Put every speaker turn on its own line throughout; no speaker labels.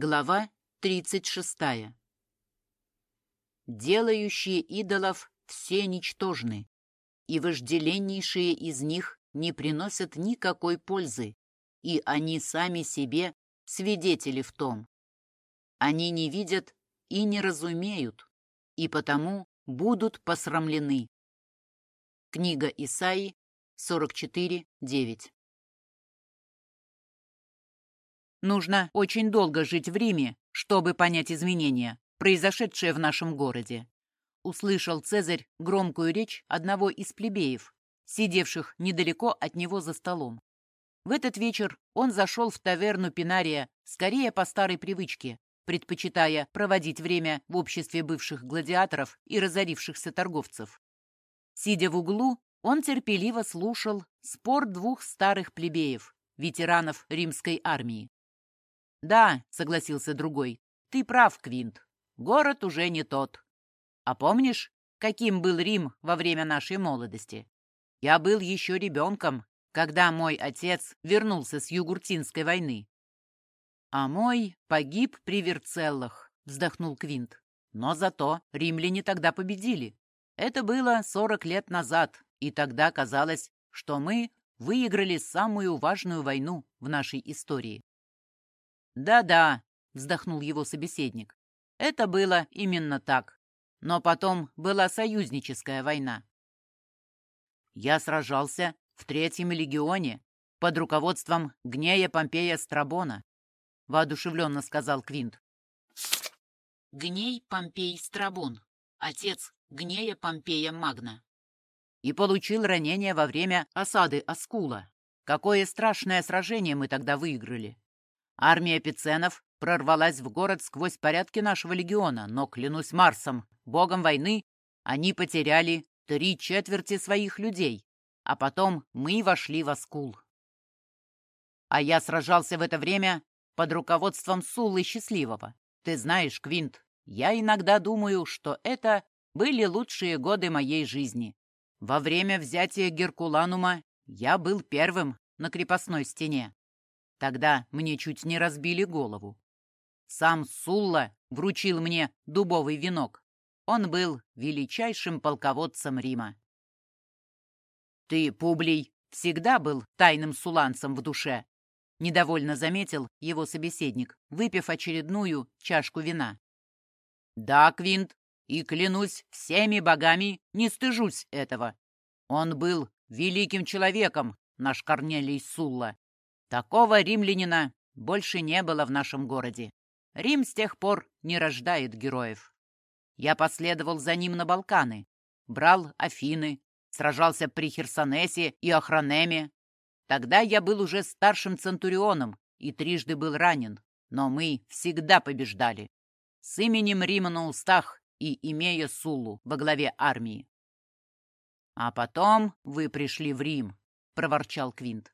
Глава 36. Делающие идолов все ничтожны, и вожделеннейшие из них не приносят никакой пользы, и они сами себе свидетели в том. Они не видят и не разумеют, и потому будут посрамлены. Книга Исаии 44.9 Нужно очень долго жить в Риме, чтобы понять изменения, произошедшие в нашем городе. Услышал Цезарь громкую речь одного из плебеев, сидевших недалеко от него за столом. В этот вечер он зашел в таверну Пинария скорее по старой привычке, предпочитая проводить время в обществе бывших гладиаторов и разорившихся торговцев. Сидя в углу, он терпеливо слушал спор двух старых плебеев, ветеранов римской армии. «Да», — согласился другой, — «ты прав, Квинт. Город уже не тот. А помнишь, каким был Рим во время нашей молодости? Я был еще ребенком, когда мой отец вернулся с Югуртинской войны. А мой погиб при Верцеллах, вздохнул Квинт. Но зато римляне тогда победили. Это было сорок лет назад, и тогда казалось, что мы выиграли самую важную войну в нашей истории. «Да-да», — вздохнул его собеседник. «Это было именно так. Но потом была союзническая война. Я сражался в Третьем легионе под руководством Гнея Помпея Страбона», — воодушевленно сказал Квинт. Гней Помпей Страбон, отец Гнея Помпея Магна. И получил ранение во время осады Аскула. Какое страшное сражение мы тогда выиграли. Армия пиценов прорвалась в город сквозь порядки нашего легиона, но, клянусь Марсом, богом войны, они потеряли три четверти своих людей, а потом мы вошли в Аскул. А я сражался в это время под руководством Суллы Счастливого. Ты знаешь, Квинт, я иногда думаю, что это были лучшие годы моей жизни. Во время взятия Геркуланума я был первым на крепостной стене. Тогда мне чуть не разбили голову. Сам Сулла вручил мне дубовый венок. Он был величайшим полководцем Рима. «Ты, Публий, всегда был тайным суланцем в душе», — недовольно заметил его собеседник, выпив очередную чашку вина. «Да, Квинт, и клянусь всеми богами, не стыжусь этого. Он был великим человеком, наш Корнелий Сулла. Такого римлянина больше не было в нашем городе. Рим с тех пор не рождает героев. Я последовал за ним на Балканы, брал Афины, сражался при Херсонесе и Охранеме. Тогда я был уже старшим центурионом и трижды был ранен, но мы всегда побеждали. С именем Рима на устах и имея Сулу во главе армии. «А потом вы пришли в Рим», — проворчал Квинт.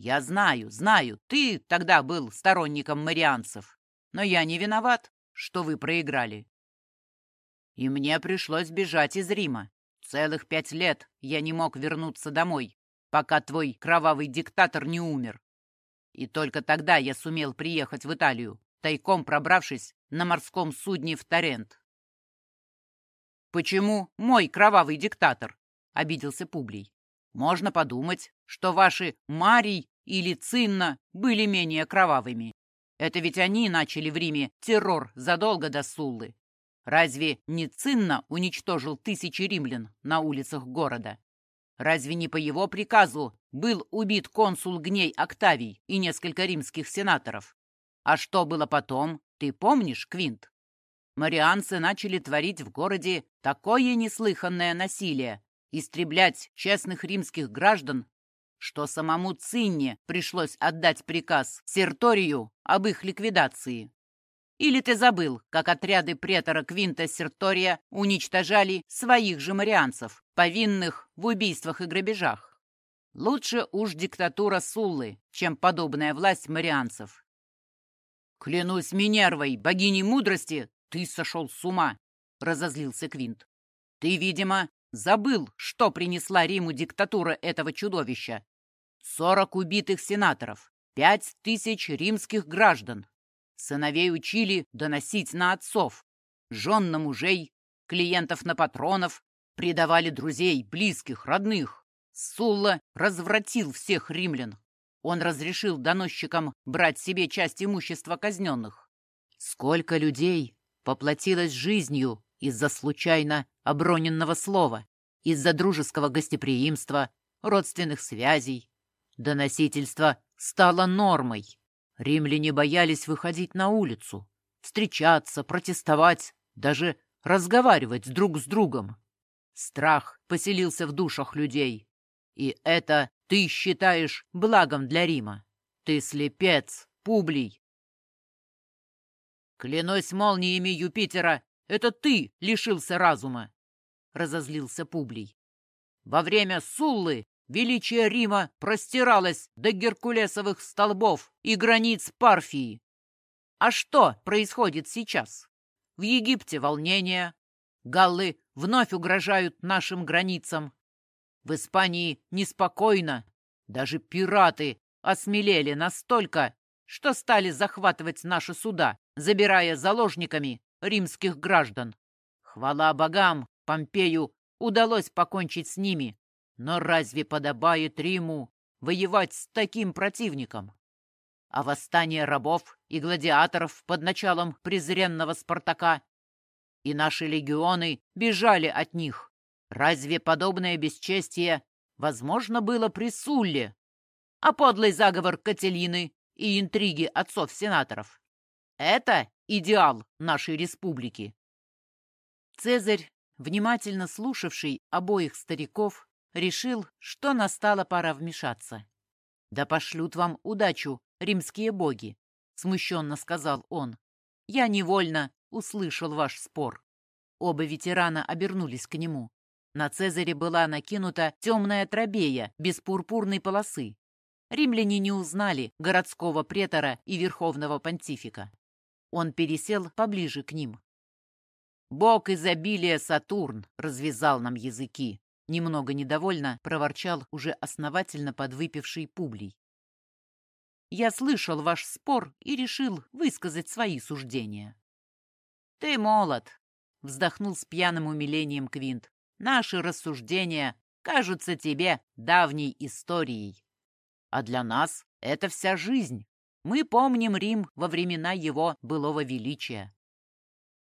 «Я знаю, знаю, ты тогда был сторонником марианцев, но я не виноват, что вы проиграли. И мне пришлось бежать из Рима. Целых пять лет я не мог вернуться домой, пока твой кровавый диктатор не умер. И только тогда я сумел приехать в Италию, тайком пробравшись на морском судне в Торрент. «Почему мой кровавый диктатор?» — обиделся Публий. Можно подумать, что ваши Марий или Цинна были менее кровавыми. Это ведь они начали в Риме террор задолго до Суллы. Разве не Цинна уничтожил тысячи римлян на улицах города? Разве не по его приказу был убит консул Гней Октавий и несколько римских сенаторов? А что было потом, ты помнишь, Квинт? Марианцы начали творить в городе такое неслыханное насилие, истреблять честных римских граждан, что самому Цинне пришлось отдать приказ Серторию об их ликвидации. Или ты забыл, как отряды претора Квинта Сертория уничтожали своих же марианцев, повинных в убийствах и грабежах? Лучше уж диктатура Суллы, чем подобная власть марианцев. «Клянусь Минервой, богиней мудрости, ты сошел с ума!» — разозлился Квинт. «Ты, видимо, Забыл, что принесла Риму диктатура этого чудовища. Сорок убитых сенаторов, пять тысяч римских граждан. Сыновей учили доносить на отцов, жен на мужей, клиентов на патронов, предавали друзей, близких, родных. Сулла развратил всех римлян. Он разрешил доносчикам брать себе часть имущества казненных. Сколько людей поплатилось жизнью из-за случайно оброненного слова, из-за дружеского гостеприимства, родственных связей. Доносительство стало нормой. Римляне боялись выходить на улицу, встречаться, протестовать, даже разговаривать друг с другом. Страх поселился в душах людей. И это ты считаешь благом для Рима. Ты слепец, Публий. Клянусь молниями Юпитера, это ты лишился разума, разозлился Публий. Во время Суллы величие Рима простиралось до геркулесовых столбов и границ Парфии. А что происходит сейчас? В Египте волнение. Галлы вновь угрожают нашим границам. В Испании неспокойно. Даже пираты осмелели настолько, что стали захватывать наши суда, забирая заложниками римских граждан. Хвала богам, Помпею удалось покончить с ними. Но разве подобает Риму воевать с таким противником? А восстание рабов и гладиаторов под началом презренного Спартака и наши легионы бежали от них. Разве подобное бесчестие возможно было при Сулле? А подлый заговор Кателины и интриги отцов-сенаторов — это идеал нашей республики. Цезарь, внимательно слушавший обоих стариков, решил, что настала пора вмешаться. «Да пошлют вам удачу, римские боги», — смущенно сказал он. «Я невольно услышал ваш спор». Оба ветерана обернулись к нему. На Цезаре была накинута темная тробея без пурпурной полосы. Римляне не узнали городского претора и верховного понтифика. Он пересел поближе к ним. «Бог изобилия Сатурн развязал нам языки», немного недовольно проворчал уже основательно подвыпивший Публий. «Я слышал ваш спор и решил высказать свои суждения». «Ты молод», — вздохнул с пьяным умилением Квинт. «Наши рассуждения кажутся тебе давней историей. А для нас это вся жизнь. Мы помним Рим во времена его былого величия».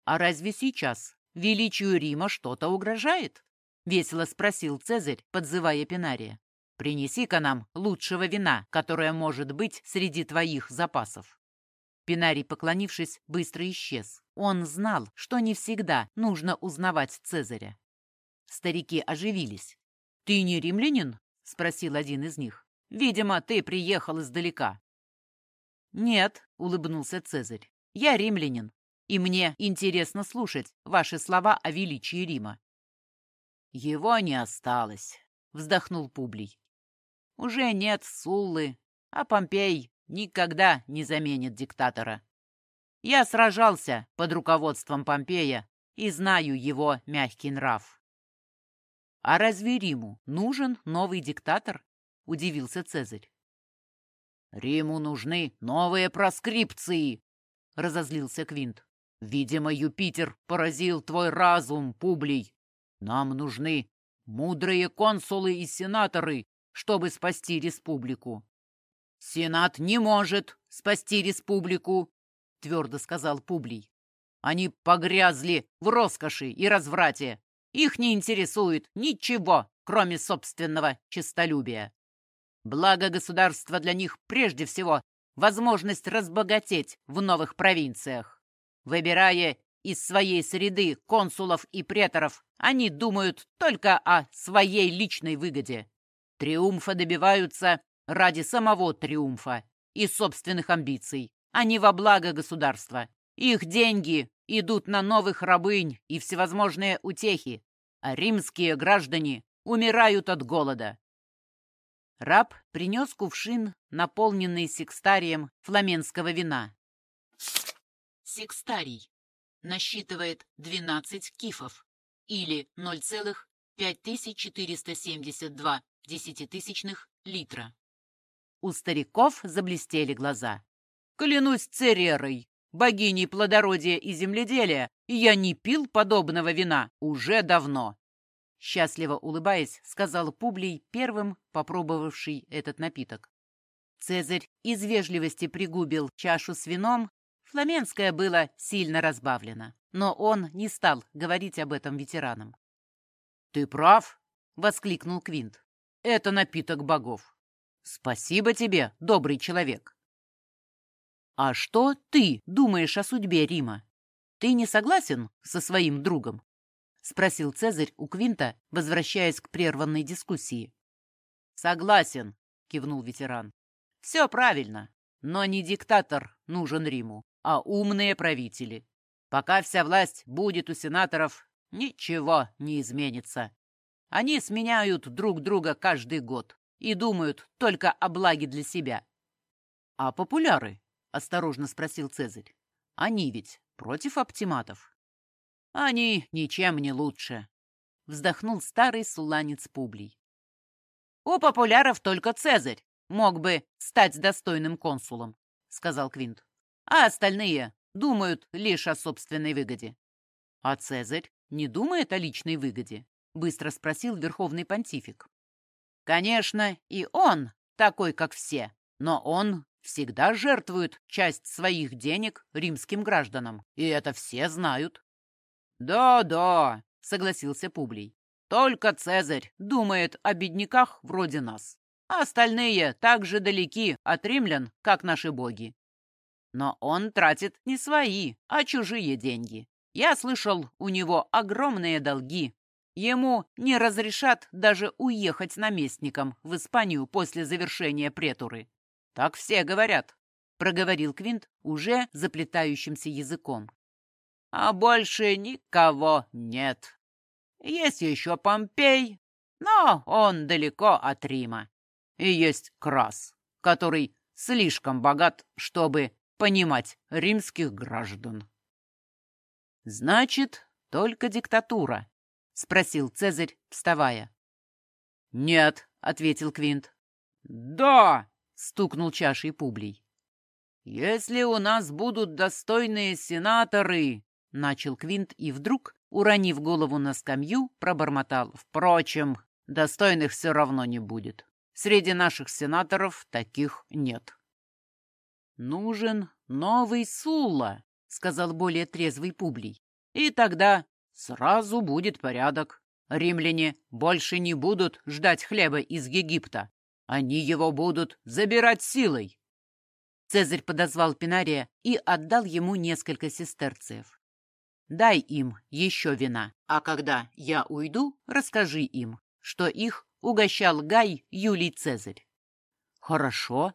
«А разве сейчас величию Рима что-то угрожает?» — весело спросил Цезарь, подзывая Пинария. «Принеси-ка нам лучшего вина, которое может быть среди твоих запасов». Пинарий, поклонившись, быстро исчез. Он знал, что не всегда нужно узнавать Цезаря. Старики оживились. «Ты не римлянин?» — спросил один из них. «Видимо, ты приехал издалека». «Нет», — улыбнулся Цезарь, — «я римлянин, и мне интересно слушать ваши слова о величии Рима». «Его не осталось», — вздохнул Публий. «Уже нет Суллы, а Помпей никогда не заменит диктатора. Я сражался под руководством Помпея и знаю его мягкий нрав. «А разве Риму нужен новый диктатор?» — удивился Цезарь. «Риму нужны новые проскрипции!» — разозлился Квинт. «Видимо, Юпитер поразил твой разум, Публий. Нам нужны мудрые консулы и сенаторы, чтобы спасти республику. «Сенат не может спасти республику», — твердо сказал Публий. «Они погрязли в роскоши и разврате. Их не интересует ничего, кроме собственного честолюбия. Благо государства для них прежде всего возможность разбогатеть в новых провинциях. Выбирая из своей среды консулов и преторов, они думают только о своей личной выгоде. Триумфа добиваются ради самого триумфа и собственных амбиций, а не во благо государства. Их деньги идут на новых рабынь и всевозможные утехи, а римские граждане умирают от голода. Раб принес кувшин, наполненный секстарием фламенского вина. Секстарий насчитывает 12 кифов или 0,5472 десятитысячных литра. У стариков заблестели глаза. Клянусь Церерой, богиней плодородия и земледелия, я не пил подобного вина уже давно. Счастливо улыбаясь, сказал Публий, первым попробовавший этот напиток. Цезарь из вежливости пригубил чашу с вином. Фламенское было сильно разбавлено, но он не стал говорить об этом ветеранам. «Ты прав!» — воскликнул Квинт. «Это напиток богов. Спасибо тебе, добрый человек!» «А что ты думаешь о судьбе Рима? Ты не согласен со своим другом?» — спросил Цезарь у Квинта, возвращаясь к прерванной дискуссии. «Согласен», — кивнул ветеран. «Все правильно, но не диктатор нужен Риму, а умные правители. Пока вся власть будет у сенаторов, ничего не изменится. Они сменяют друг друга каждый год и думают только о благе для себя». «А популяры?» — осторожно спросил Цезарь. «Они ведь против оптиматов?» «Они ничем не лучше», — вздохнул старый суланец Публий. «У популяров только Цезарь мог бы стать достойным консулом», — сказал Квинт. «А остальные думают лишь о собственной выгоде». «А Цезарь не думает о личной выгоде?» — быстро спросил Верховный Понтифик. «Конечно, и он такой, как все, но он всегда жертвует часть своих денег римским гражданам, и это все знают. «Да-да», — согласился Публий. «Только Цезарь думает о бедняках вроде нас. А остальные так же далеки от римлян, как наши боги. Но он тратит не свои, а чужие деньги. Я слышал, у него огромные долги. Ему не разрешат даже уехать наместником в Испанию после завершения претуры. Так все говорят», — проговорил Квинт уже заплетающимся языком а больше никого нет. Есть еще Помпей, но он далеко от Рима. И есть Крас, который слишком богат, чтобы понимать римских граждан. «Значит, только диктатура?» — спросил Цезарь, вставая. «Нет», — ответил Квинт. «Да!» — стукнул чашей Публий. «Если у нас будут достойные сенаторы, — начал Квинт и вдруг, уронив голову на скамью, пробормотал. «Впрочем, достойных все равно не будет. Среди наших сенаторов таких нет». «Нужен новый Сула», — сказал более трезвый Публий. «И тогда сразу будет порядок. Римляне больше не будут ждать хлеба из Египта. Они его будут забирать силой». Цезарь подозвал Пинария и отдал ему несколько сестерциев. Дай им еще вина, а когда я уйду, расскажи им, что их угощал Гай Юлий Цезарь. Хорошо.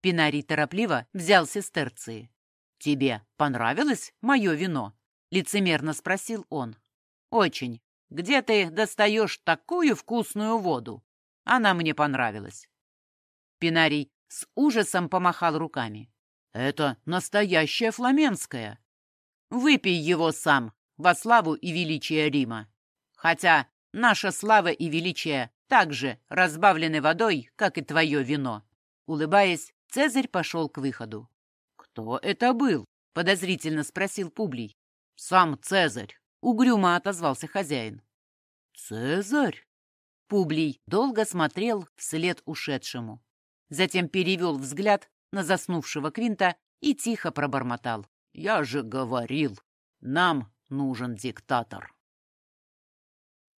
Пинарий торопливо взял сестерции. Тебе понравилось мое вино? Лицемерно спросил он. Очень. Где ты достаешь такую вкусную воду? Она мне понравилась. Пинарий с ужасом помахал руками. Это настоящая фламенская. Выпей его сам, во славу и величие Рима. Хотя наша слава и величие также разбавлены водой, как и твое вино. Улыбаясь, Цезарь пошел к выходу. «Кто это был?» — подозрительно спросил Публий. «Сам Цезарь», — угрюмо отозвался хозяин. «Цезарь?» Публий долго смотрел вслед ушедшему. Затем перевел взгляд на заснувшего Квинта и тихо пробормотал. Я же говорил, нам нужен диктатор.